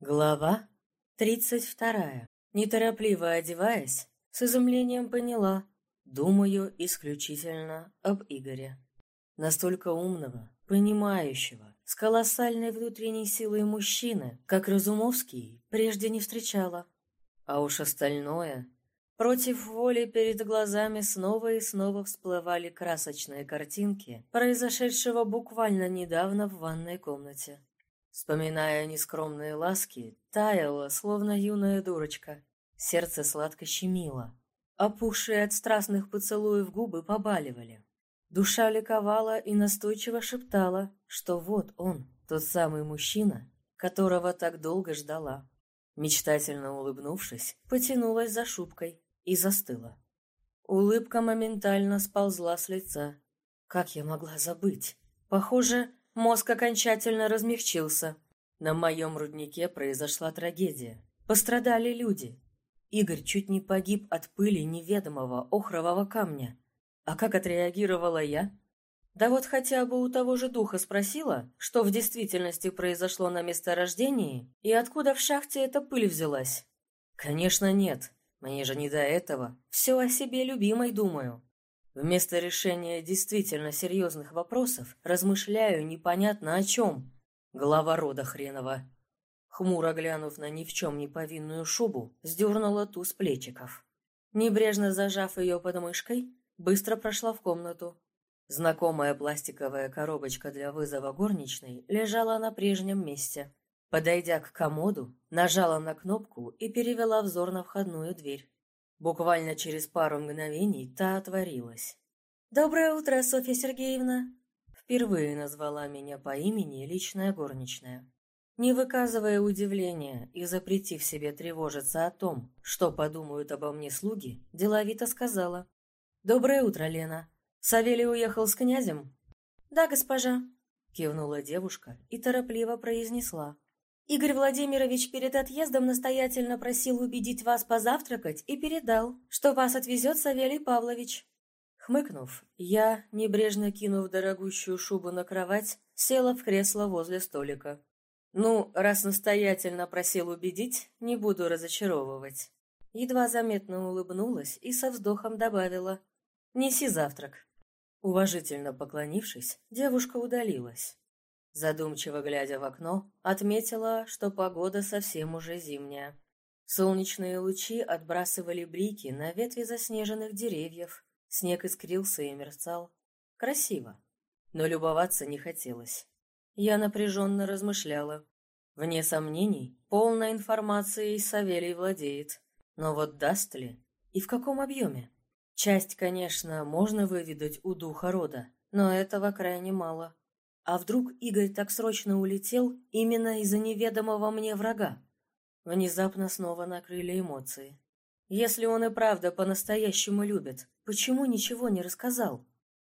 Глава тридцать вторая. Неторопливо одеваясь, с изумлением поняла, думаю исключительно об Игоре. Настолько умного, понимающего, с колоссальной внутренней силой мужчины, как Разумовский, прежде не встречала. А уж остальное... Против воли перед глазами снова и снова всплывали красочные картинки, произошедшего буквально недавно в ванной комнате. Вспоминая нескромные ласки, таяла, словно юная дурочка. Сердце сладко щемило. Опухшие от страстных поцелуев губы побаливали. Душа ликовала и настойчиво шептала, что вот он, тот самый мужчина, которого так долго ждала. Мечтательно улыбнувшись, потянулась за шубкой и застыла. Улыбка моментально сползла с лица. Как я могла забыть? Похоже, Мозг окончательно размягчился. На моем руднике произошла трагедия. Пострадали люди. Игорь чуть не погиб от пыли неведомого охрового камня. А как отреагировала я? Да вот хотя бы у того же духа спросила, что в действительности произошло на месторождении и откуда в шахте эта пыль взялась. Конечно, нет. Мне же не до этого. Все о себе любимой думаю. Вместо решения действительно серьезных вопросов размышляю непонятно о чем. Глава рода хренова. Хмуро глянув на ни в чем не повинную шубу, сдернула ту с плечиков. Небрежно зажав ее под мышкой, быстро прошла в комнату. Знакомая пластиковая коробочка для вызова горничной лежала на прежнем месте. Подойдя к комоду, нажала на кнопку и перевела взор на входную дверь. Буквально через пару мгновений та отворилась. «Доброе утро, Софья Сергеевна!» Впервые назвала меня по имени личная горничная. Не выказывая удивления и запретив себе тревожиться о том, что подумают обо мне слуги, деловито сказала. «Доброе утро, Лена. Савелий уехал с князем?» «Да, госпожа», — кивнула девушка и торопливо произнесла. Игорь Владимирович перед отъездом настоятельно просил убедить вас позавтракать и передал, что вас отвезет Савелий Павлович. Хмыкнув, я, небрежно кинув дорогущую шубу на кровать, села в кресло возле столика. Ну, раз настоятельно просил убедить, не буду разочаровывать. Едва заметно улыбнулась и со вздохом добавила «Неси завтрак». Уважительно поклонившись, девушка удалилась. Задумчиво глядя в окно, отметила, что погода совсем уже зимняя. Солнечные лучи отбрасывали брики на ветви заснеженных деревьев. Снег искрился и мерцал. Красиво. Но любоваться не хотелось. Я напряженно размышляла. Вне сомнений, полной информацией Савелий владеет. Но вот даст ли? И в каком объеме? Часть, конечно, можно выведать у духа рода, но этого крайне мало. А вдруг Игорь так срочно улетел именно из-за неведомого мне врага? Внезапно снова накрыли эмоции. Если он и правда по-настоящему любит, почему ничего не рассказал?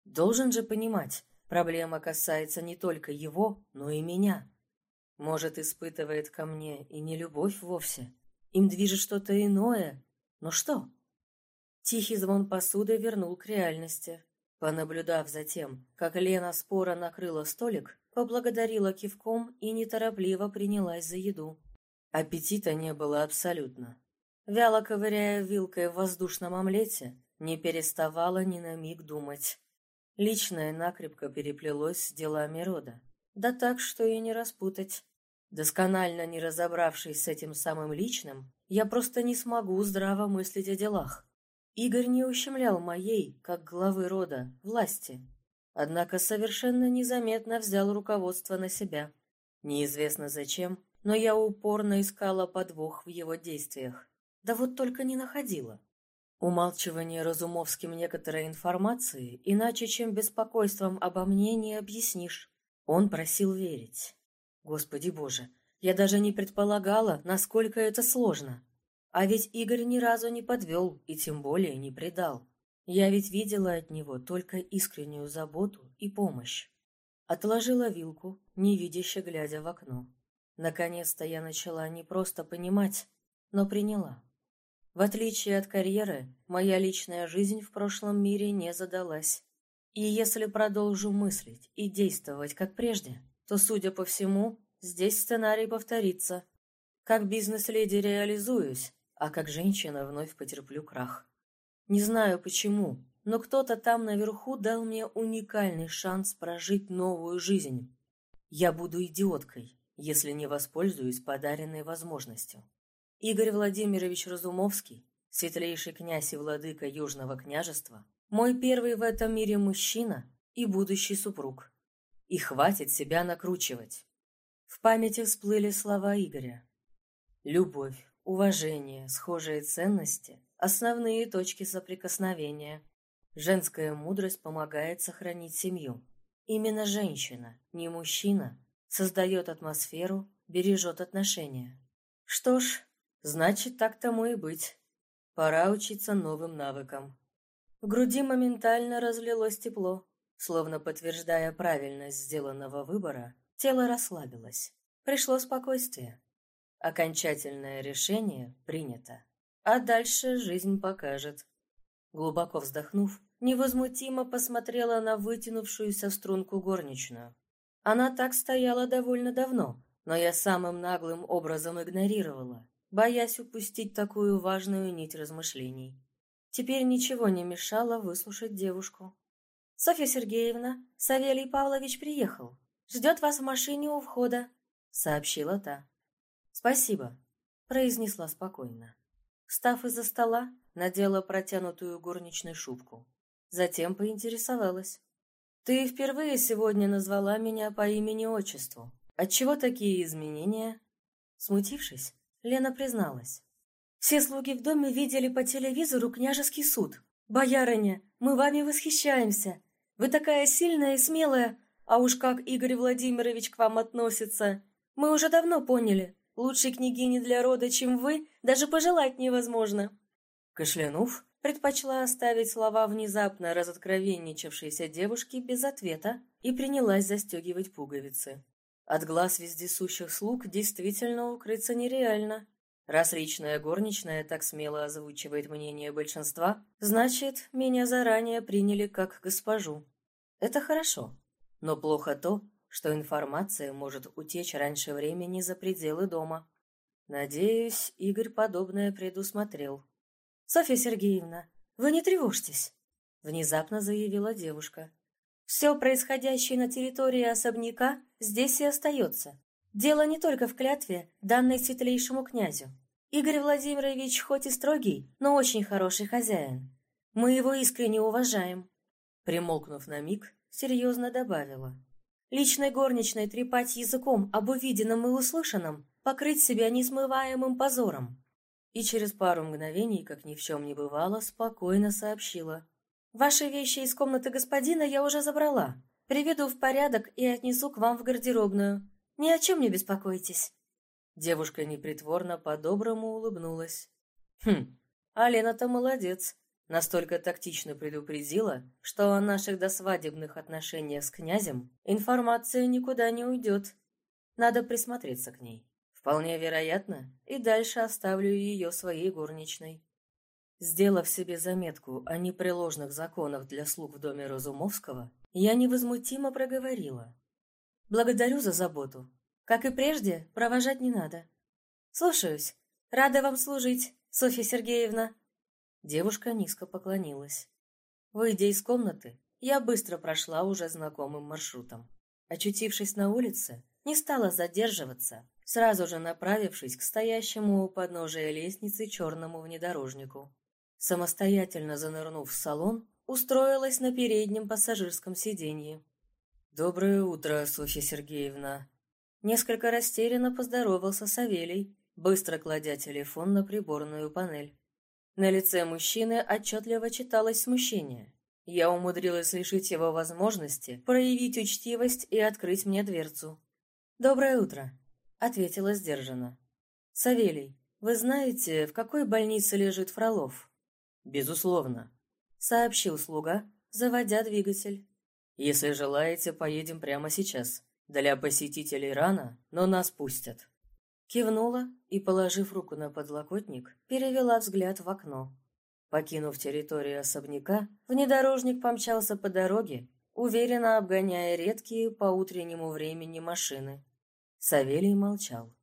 Должен же понимать, проблема касается не только его, но и меня. Может, испытывает ко мне и не любовь вовсе. Им движет что-то иное. Но что? Тихий звон посуды вернул к реальности. Понаблюдав за тем, как Лена споро накрыла столик, поблагодарила кивком и неторопливо принялась за еду. Аппетита не было абсолютно. Вяло ковыряя вилкой в воздушном омлете, не переставала ни на миг думать. Личное накрепко переплелось с делами рода. Да так, что и не распутать. Досконально не разобравшись с этим самым личным, я просто не смогу здраво мыслить о делах. Игорь не ущемлял моей, как главы рода, власти, однако совершенно незаметно взял руководство на себя. Неизвестно зачем, но я упорно искала подвох в его действиях. Да вот только не находила. Умалчивание Разумовским некоторой информации, иначе чем беспокойством обо мне не объяснишь. Он просил верить. Господи боже, я даже не предполагала, насколько это сложно. А ведь Игорь ни разу не подвел и тем более не предал. Я ведь видела от него только искреннюю заботу и помощь. Отложила вилку, невидяще глядя в окно. Наконец-то я начала не просто понимать, но приняла. В отличие от карьеры, моя личная жизнь в прошлом мире не задалась. И если продолжу мыслить и действовать как прежде, то, судя по всему, здесь сценарий повторится. Как бизнес-леди реализуюсь, а как женщина вновь потерплю крах. Не знаю почему, но кто-то там наверху дал мне уникальный шанс прожить новую жизнь. Я буду идиоткой, если не воспользуюсь подаренной возможностью. Игорь Владимирович Разумовский, светлейший князь и владыка Южного княжества, мой первый в этом мире мужчина и будущий супруг. И хватит себя накручивать. В памяти всплыли слова Игоря. Любовь, уважение, схожие ценности – основные точки соприкосновения. Женская мудрость помогает сохранить семью. Именно женщина, не мужчина, создает атмосферу, бережет отношения. Что ж, значит, так тому и быть. Пора учиться новым навыкам. В груди моментально разлилось тепло. Словно подтверждая правильность сделанного выбора, тело расслабилось. Пришло спокойствие. Окончательное решение принято. А дальше жизнь покажет. Глубоко вздохнув, невозмутимо посмотрела на вытянувшуюся струнку горничную. Она так стояла довольно давно, но я самым наглым образом игнорировала, боясь упустить такую важную нить размышлений. Теперь ничего не мешало выслушать девушку. «Софья Сергеевна, Савелий Павлович приехал. Ждет вас в машине у входа», — сообщила та. «Спасибо», — произнесла спокойно. Встав из-за стола, надела протянутую горничной шубку. Затем поинтересовалась. «Ты впервые сегодня назвала меня по имени-отчеству. Отчего такие изменения?» Смутившись, Лена призналась. «Все слуги в доме видели по телевизору княжеский суд. Боярыня, мы вами восхищаемся. Вы такая сильная и смелая, а уж как Игорь Владимирович к вам относится. Мы уже давно поняли. Лучшей княгини для рода, чем вы, даже пожелать невозможно». Кашлянув, предпочла оставить слова внезапно разоткровенничавшейся девушки без ответа и принялась застегивать пуговицы. От глаз вездесущих слуг действительно укрыться нереально. Раз личная горничная так смело озвучивает мнение большинства, значит, меня заранее приняли как госпожу. Это хорошо. Но плохо то, что информация может утечь раньше времени за пределы дома. Надеюсь, Игорь подобное предусмотрел. «Софья Сергеевна, вы не тревожьтесь», — внезапно заявила девушка. «Все происходящее на территории особняка здесь и остается. Дело не только в клятве, данной светлейшему князю. Игорь Владимирович хоть и строгий, но очень хороший хозяин. Мы его искренне уважаем». Примолкнув на миг, серьезно добавила. «Личной горничной трепать языком об увиденном и услышанном, покрыть себя несмываемым позором и через пару мгновений, как ни в чем не бывало, спокойно сообщила. «Ваши вещи из комнаты господина я уже забрала. Приведу в порядок и отнесу к вам в гардеробную. Ни о чем не беспокойтесь». Девушка непритворно по-доброму улыбнулась. «Хм, а Лена-то молодец. Настолько тактично предупредила, что о наших досвадебных отношениях с князем информация никуда не уйдет. Надо присмотреться к ней». Вполне вероятно, и дальше оставлю ее своей горничной. Сделав себе заметку о непреложных законах для слуг в доме Разумовского, я невозмутимо проговорила. «Благодарю за заботу. Как и прежде, провожать не надо. Слушаюсь. Рада вам служить, Софья Сергеевна». Девушка низко поклонилась. Выйдя из комнаты, я быстро прошла уже знакомым маршрутом. Очутившись на улице, не стала задерживаться, сразу же направившись к стоящему у подножия лестницы черному внедорожнику. Самостоятельно занырнув в салон, устроилась на переднем пассажирском сиденье. «Доброе утро, Софья Сергеевна!» Несколько растерянно поздоровался Савелий, быстро кладя телефон на приборную панель. На лице мужчины отчетливо читалось смущение. Я умудрилась лишить его возможности проявить учтивость и открыть мне дверцу. «Доброе утро», — ответила сдержанно. «Савелий, вы знаете, в какой больнице лежит Фролов?» «Безусловно», — сообщил слуга, заводя двигатель. «Если желаете, поедем прямо сейчас. Для посетителей рано, но нас пустят». Кивнула и, положив руку на подлокотник, перевела взгляд в окно. Покинув территорию особняка, внедорожник помчался по дороге, уверенно обгоняя редкие по утреннему времени машины. Савелий молчал.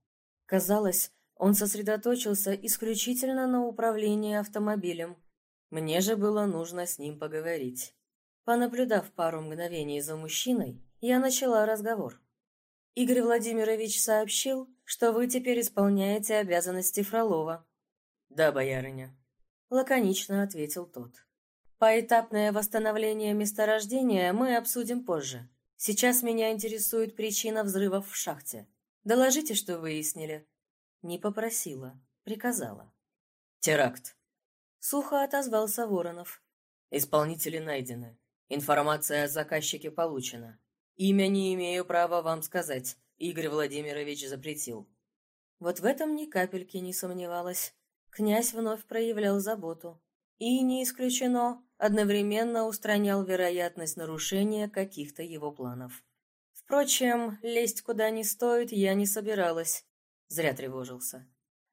Казалось, Он сосредоточился исключительно на управлении автомобилем. Мне же было нужно с ним поговорить. Понаблюдав пару мгновений за мужчиной, я начала разговор. Игорь Владимирович сообщил, что вы теперь исполняете обязанности Фролова. Да, боярыня. Лаконично ответил тот. Поэтапное восстановление месторождения мы обсудим позже. Сейчас меня интересует причина взрывов в шахте. Доложите, что выяснили. Не попросила, приказала. Теракт. Сухо отозвался Воронов. Исполнители найдены. Информация о заказчике получена. Имя не имею права вам сказать. Игорь Владимирович запретил. Вот в этом ни капельки не сомневалась. Князь вновь проявлял заботу. И, не исключено, одновременно устранял вероятность нарушения каких-то его планов. Впрочем, лезть куда не стоит я не собиралась. Зря тревожился.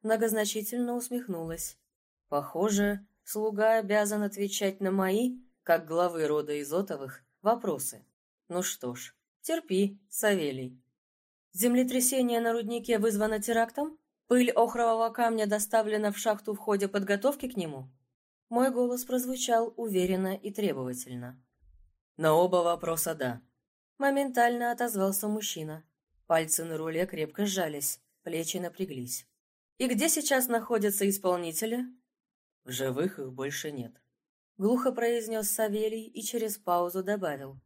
Многозначительно усмехнулась. Похоже, слуга обязан отвечать на мои, как главы рода Изотовых, вопросы. Ну что ж, терпи, Савелий. Землетрясение на руднике вызвано терактом? Пыль охрового камня доставлена в шахту в ходе подготовки к нему? Мой голос прозвучал уверенно и требовательно. На оба вопроса «да». Моментально отозвался мужчина. Пальцы на руле крепко сжались. Плечи напряглись. «И где сейчас находятся исполнители?» «В живых их больше нет», — глухо произнес Савелий и через паузу добавил.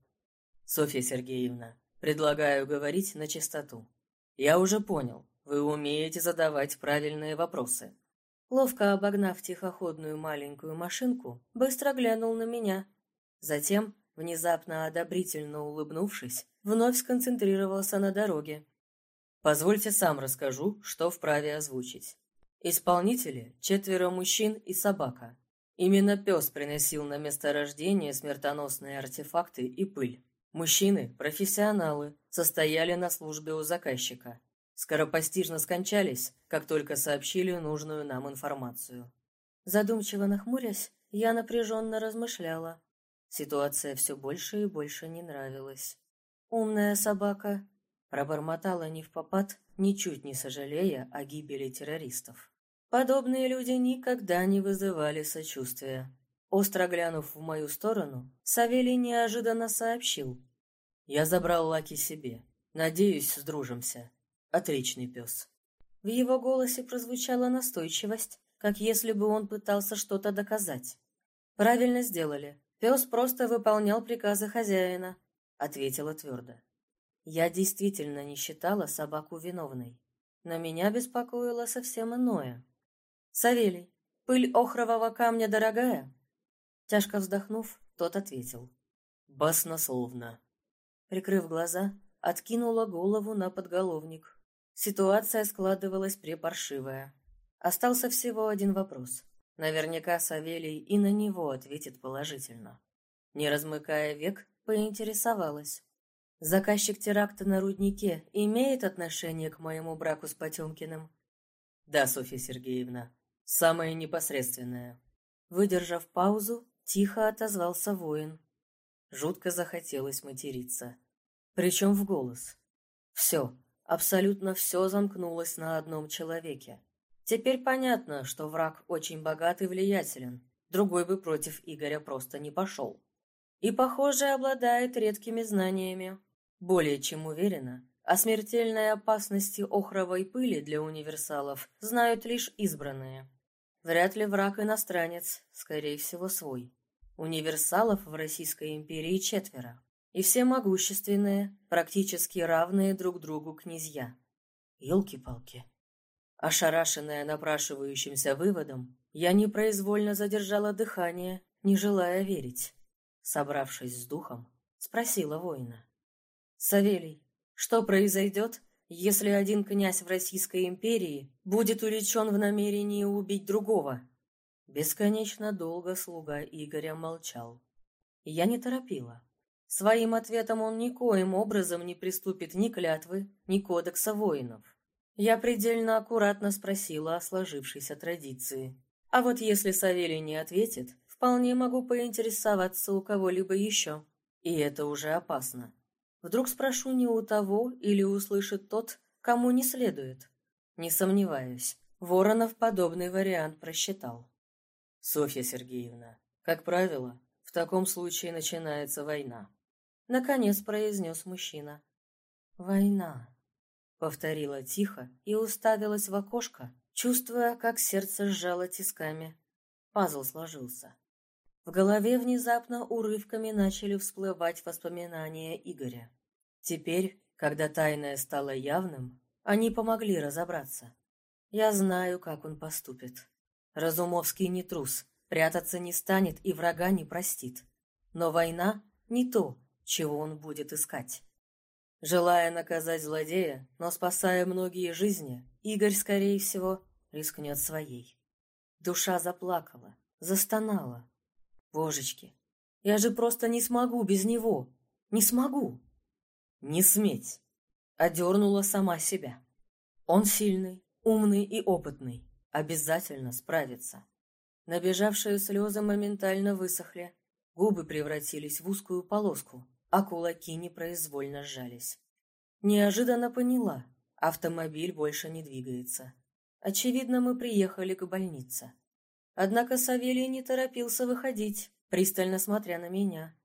«Софья Сергеевна, предлагаю говорить на чистоту. Я уже понял, вы умеете задавать правильные вопросы». Ловко обогнав тихоходную маленькую машинку, быстро глянул на меня. Затем, внезапно одобрительно улыбнувшись, вновь сконцентрировался на дороге, Позвольте сам расскажу, что вправе озвучить. Исполнители – четверо мужчин и собака. Именно пес приносил на место рождения смертоносные артефакты и пыль. Мужчины – профессионалы, состояли на службе у заказчика. Скоропостижно скончались, как только сообщили нужную нам информацию. Задумчиво нахмурясь, я напряженно размышляла. Ситуация все больше и больше не нравилась. Умная собака Пробормотала не в попад, ничуть не сожалея о гибели террористов. Подобные люди никогда не вызывали сочувствия. Остро глянув в мою сторону, Савелий неожиданно сообщил. «Я забрал Лаки себе. Надеюсь, сдружимся. Отличный пес». В его голосе прозвучала настойчивость, как если бы он пытался что-то доказать. «Правильно сделали. Пес просто выполнял приказы хозяина», — ответила твердо. Я действительно не считала собаку виновной, но меня беспокоило совсем иное. «Савелий, пыль охрового камня дорогая?» Тяжко вздохнув, тот ответил. «Баснословно». Прикрыв глаза, откинула голову на подголовник. Ситуация складывалась препаршивая. Остался всего один вопрос. Наверняка Савелий и на него ответит положительно. Не размыкая век, поинтересовалась. Заказчик теракта на руднике имеет отношение к моему браку с Потемкиным? Да, Софья Сергеевна, самое непосредственное. Выдержав паузу, тихо отозвался воин. Жутко захотелось материться. Причем в голос. Все, абсолютно все замкнулось на одном человеке. Теперь понятно, что враг очень богат и влиятелен. Другой бы против Игоря просто не пошел. И, похоже, обладает редкими знаниями. Более чем уверена, о смертельной опасности охровой пыли для универсалов знают лишь избранные. Вряд ли враг иностранец, скорее всего свой. Универсалов в Российской империи четверо. И все могущественные, практически равные друг другу князья. Ёлки-палки. Ошарашенная напрашивающимся выводом, я непроизвольно задержала дыхание, не желая верить. Собравшись с духом, спросила воина. Савелий, что произойдет, если один князь в Российской империи будет увлечен в намерении убить другого? Бесконечно долго слуга Игоря молчал. Я не торопила. Своим ответом он никоим образом не приступит ни клятвы, ни кодекса воинов. Я предельно аккуратно спросила о сложившейся традиции. А вот если Савелий не ответит, вполне могу поинтересоваться у кого-либо еще. И это уже опасно. Вдруг спрошу не у того или услышит тот, кому не следует. Не сомневаюсь, Воронов подобный вариант просчитал. «Софья Сергеевна, как правило, в таком случае начинается война», — наконец произнес мужчина. «Война», — повторила тихо и уставилась в окошко, чувствуя, как сердце сжало тисками. Пазл сложился. В голове внезапно урывками начали всплывать воспоминания Игоря. Теперь, когда тайное стало явным, они помогли разобраться. Я знаю, как он поступит. Разумовский не трус, прятаться не станет и врага не простит. Но война не то, чего он будет искать. Желая наказать злодея, но спасая многие жизни, Игорь, скорее всего, рискнет своей. Душа заплакала, застонала, Божечки, я же просто не смогу без него. Не смогу. Не сметь. Одернула сама себя. Он сильный, умный и опытный. Обязательно справится. Набежавшие слезы моментально высохли. Губы превратились в узкую полоску, а кулаки непроизвольно сжались. Неожиданно поняла, автомобиль больше не двигается. Очевидно, мы приехали к больнице. Однако Савелий не торопился выходить, пристально смотря на меня.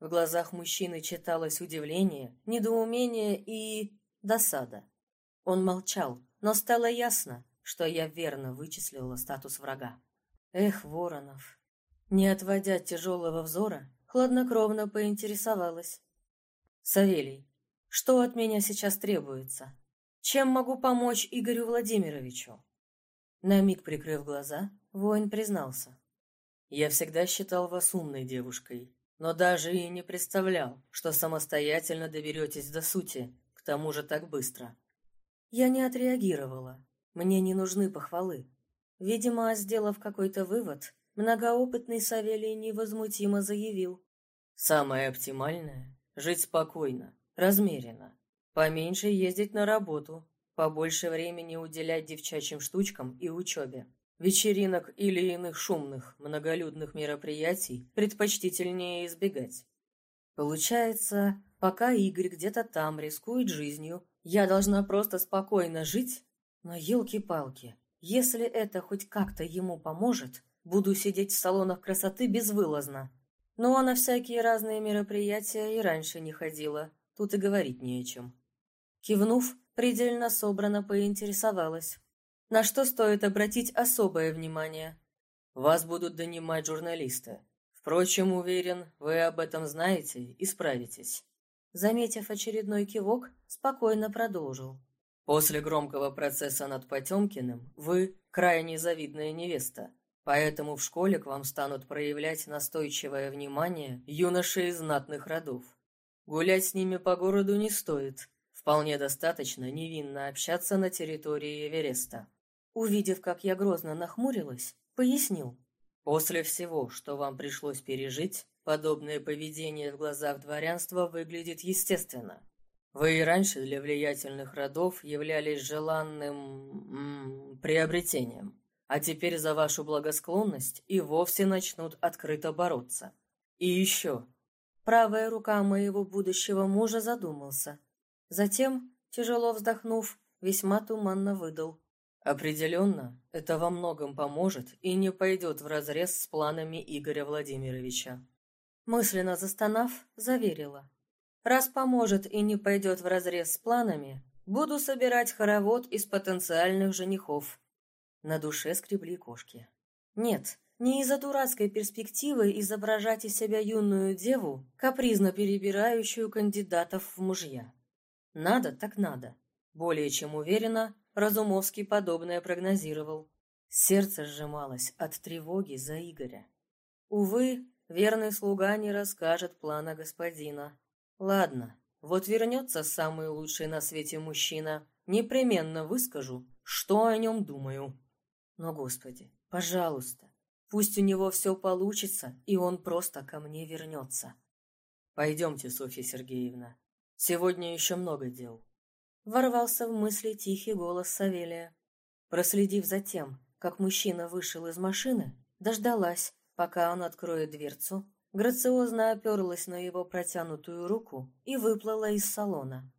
В глазах мужчины читалось удивление, недоумение и... досада. Он молчал, но стало ясно, что я верно вычислила статус врага. Эх, Воронов. Не отводя тяжелого взора, хладнокровно поинтересовалась. «Савелий, что от меня сейчас требуется? Чем могу помочь Игорю Владимировичу?» На миг прикрыв глаза, Воин признался. «Я всегда считал вас умной девушкой, но даже и не представлял, что самостоятельно доберетесь до сути, к тому же так быстро». Я не отреагировала. Мне не нужны похвалы. Видимо, сделав какой-то вывод, многоопытный Савелий невозмутимо заявил. «Самое оптимальное — жить спокойно, размеренно, поменьше ездить на работу, побольше времени уделять девчачьим штучкам и учебе. Вечеринок или иных шумных, многолюдных мероприятий предпочтительнее избегать. Получается, пока Игорь где-то там рискует жизнью, я должна просто спокойно жить? Но елки-палки, если это хоть как-то ему поможет, буду сидеть в салонах красоты безвылазно. Ну а на всякие разные мероприятия и раньше не ходила, тут и говорить не о чем. Кивнув, предельно собрано поинтересовалась на что стоит обратить особое внимание. Вас будут донимать журналисты. Впрочем, уверен, вы об этом знаете и справитесь. Заметив очередной кивок, спокойно продолжил. После громкого процесса над Потемкиным вы крайне завидная невеста, поэтому в школе к вам станут проявлять настойчивое внимание юноши из знатных родов. Гулять с ними по городу не стоит, вполне достаточно невинно общаться на территории Эвереста. Увидев, как я грозно нахмурилась, пояснил. «После всего, что вам пришлось пережить, подобное поведение в глазах дворянства выглядит естественно. Вы и раньше для влиятельных родов являлись желанным... М приобретением, а теперь за вашу благосклонность и вовсе начнут открыто бороться. И еще...» Правая рука моего будущего мужа задумался. Затем, тяжело вздохнув, весьма туманно выдал. Определенно, это во многом поможет и не пойдет вразрез с планами Игоря Владимировича. Мысленно застонав, заверила. Раз поможет и не пойдет вразрез с планами, буду собирать хоровод из потенциальных женихов. На душе скребли кошки. Нет, не из-за дурацкой перспективы изображать из себя юную деву, капризно перебирающую кандидатов в мужья. Надо так надо. Более чем уверена, Разумовский подобное прогнозировал. Сердце сжималось от тревоги за Игоря. Увы, верный слуга не расскажет плана господина. Ладно, вот вернется самый лучший на свете мужчина, непременно выскажу, что о нем думаю. Но, Господи, пожалуйста, пусть у него все получится, и он просто ко мне вернется. Пойдемте, Софья Сергеевна. Сегодня еще много дел ворвался в мысли тихий голос Савелия. Проследив за тем, как мужчина вышел из машины, дождалась, пока он откроет дверцу, грациозно оперлась на его протянутую руку и выплыла из салона.